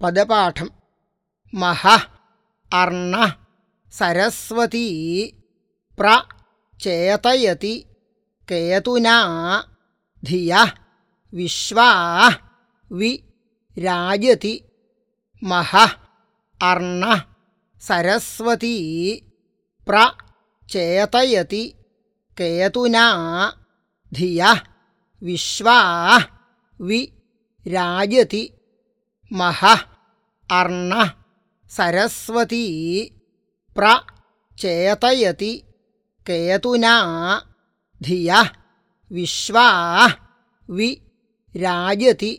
പദപാഠം. മഹ അർണ സരസ്വതീ പ്ര ചേതയതി കേതുനാ ധിയ വിശ്വാ വി രാജതി മഹ അർണ സരസ്വതീ പ്ര ചേതയതി കേതുനാ ധിയ വിശ്വാ വി രാജതി मह अर्णः सरस्वती प्र चेतयति केतुना धिय विश्वा वि राजति।